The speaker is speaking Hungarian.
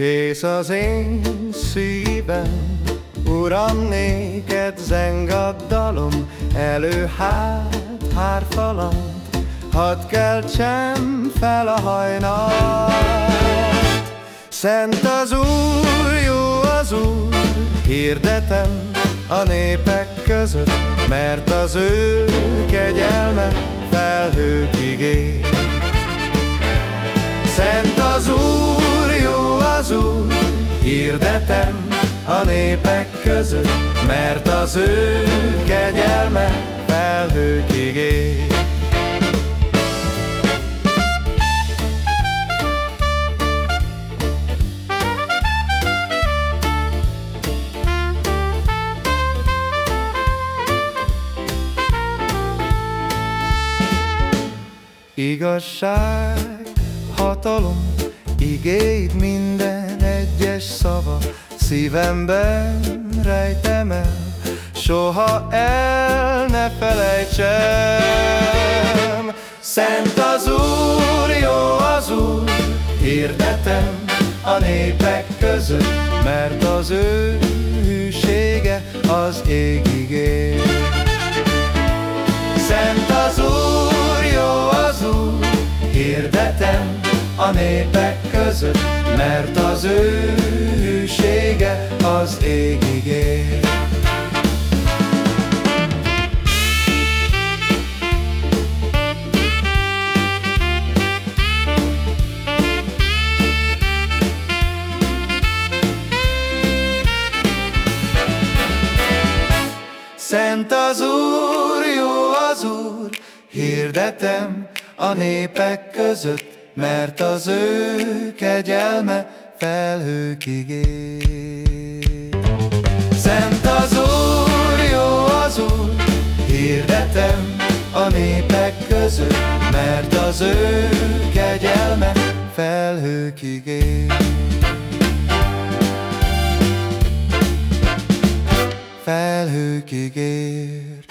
Kész az én szívem, Uram, néked zengaddalom, elő-hát, hárfalant, hadd keltsem fel a hajnalt. Szent az Úr, jó az Úr, hirdetem a népek között, mert az ő kegyelme felhőkig ér. Hirdetem a népek között, mert az ő kegyelme felhőkig ér. Igazság, hatalom, igéd minden Szívemben rejtem el, soha el ne felejtsem. Szent az Úr, jó az Úr, hirdetem a népek között, mert az ő hűsége az égig ér. Szent az Úr, jó az Úr, hirdetem a népek között, mert az ő hűsége az égig ér. Szent az Úr, jó az Úr, hirdetem a népek között, mert az ő kegyelme felhőkig ér. Szent az Úr, jó az Úr, hirdetem a népek között, mert az ő kegyelme felhőkig ér. Felhőkig ér.